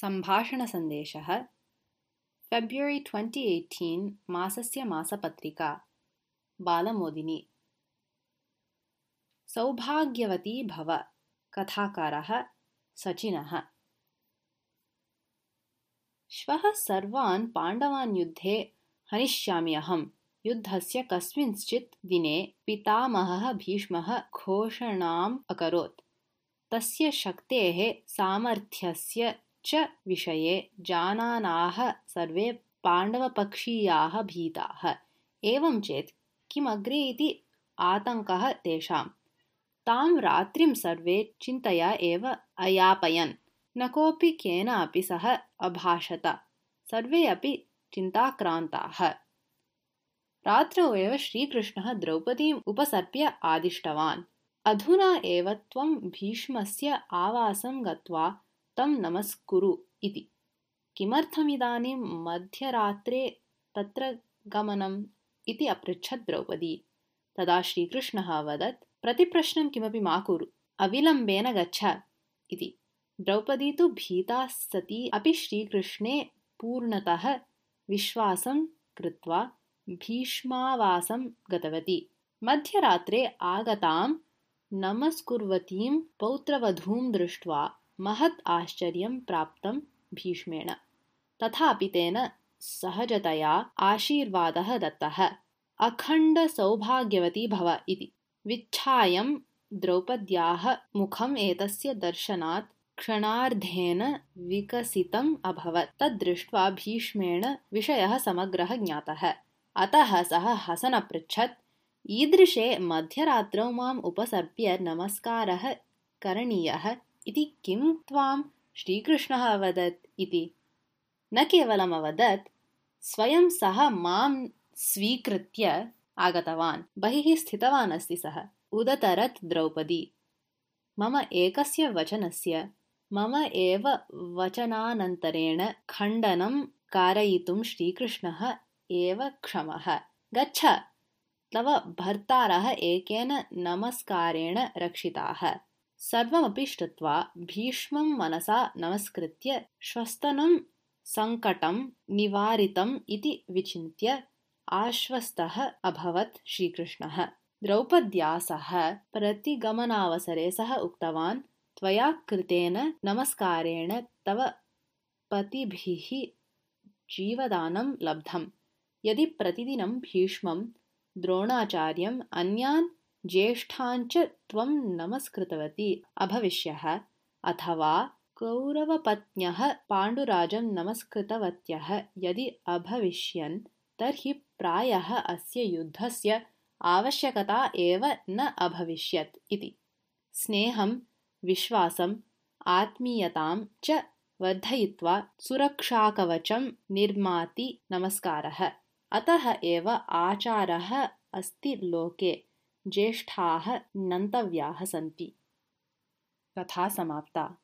सम्भाषणसन्देशः। फेब्रवरि twenty eighteen मासस्य मासपत्रिका। बालमोदिनी। सौभाग्यवती भव। कथाकारः सचिनः। श्वः सर्वान् पाण्डवान् युद्धे हनिष्यामि अहम् युद्धस्य कस्मिंश्चित् दिने पितामहः भीष्मः घोषणाम् अकरोत्। तस्य शक्तेः सामर्थ्यस्य च विषये जानानाः सर्वे पाण्डवपक्षीयाः भीताः। एवं चेत् किमग्रे इति आतङ्कः तेषाम्। तां रात्रिं सर्वे चिन्तया एव अयापयन्। न कोऽपि केनापि सह अभाषत। सर्वे अपि चिन्ताक्रान्ताः। रात्रौ एव श्रीकृष्णः द्रौपदीम् उपसर्प्य आदिष्टवान्। अधुना एव त्वं भीष्मस्य आवासं गत्वा तं नमस्कुरु इति। किमर्थमिदानीं मध्यरात्रे तत्र गमनम् इति अपृच्छत् द्रौपदी। तदा श्रीकृष्णः अवदत् प्रतिप्रश्नं किमपि मा कुरु अविलम्बेन गच्छ इति। द्रौपदी तु भीता सती अपि श्रीकृष्णे पूर्णतः विश्वासं कृत्वा भीष्मावासं गतवती। मध्यरात्रे आगतां नमस्कुर्वतीं पौत्रवधूं दृष्ट्वा महत् आश्चर्यं प्राप्तं भीष्मेण। तथापि तेन सहजतया आशीर्वादः दत्तः। अखण्डसौभाग्यवती भव इति। विच्छायं द्रौपद्याः मुखम् एतस्य दर्शनात् क्षणार्धेन विकसितम् अभवत्। तद्दृष्ट्वा भीष्मेण विषयः समग्रः ज्ञातः। अतः सः हसन् अपृच्छत् ईदृशे मध्यरात्रौ माम् उपसर्प्य नमस्कारः करणीयः इति किं त्वां श्रीकृष्णः अवदत् इति। न केवलम् अवदत् स्वयं सः मां स्वीकृत्य आगतवान्। बहिः स्थितवान् अस्ति सः। उदतरत् द्रौपदी। मम एकस्य वचनस्य मम एव वचनानन्तरेण खण्डनं कारयितुं श्रीकृष्णः एव क्षमः। गच्छ। तव भर्तारः एकेन नमस्कारेण रक्षिताः सर्वमपि श्रुत्वा भीष्मं मनसा नमस्कृत्य श्वस्तनं सङ्कटं निवारितम् इति विचिन्त्य आश्वस्तः अभवत् श्रीकृष्णः। द्रौपद्या सह प्रतिगमनावसरे सः उक्तवान् त्वया कृतेन नमस्कारेण तव पतिभिः जीवदानं लब्धम्। यदि प्रतिदिनं भीष्मं द्रोणाचार्यम् अन्यान् ज्येष्ठाञ्च त्वं नमस्कृतवती। अभविष्यः। अथवा कौरवपत्न्यः पाण्डुराजं नमस्कृतवत्यः। यदि अभविष्यन् तर्हि प्रायः अस्य युद्धस्य आवश्यकता एव न अभविष्यत् इति। स्नेहं विश्वासम् आत्मीयतां च वर्धयित्वा सुरक्षाकवचं निर्माति नमस्कारः। अतः एव आचारः अस्ति लोके ज्येष्ठाः नन्तव्याः सन्ति। कथा समाप्ता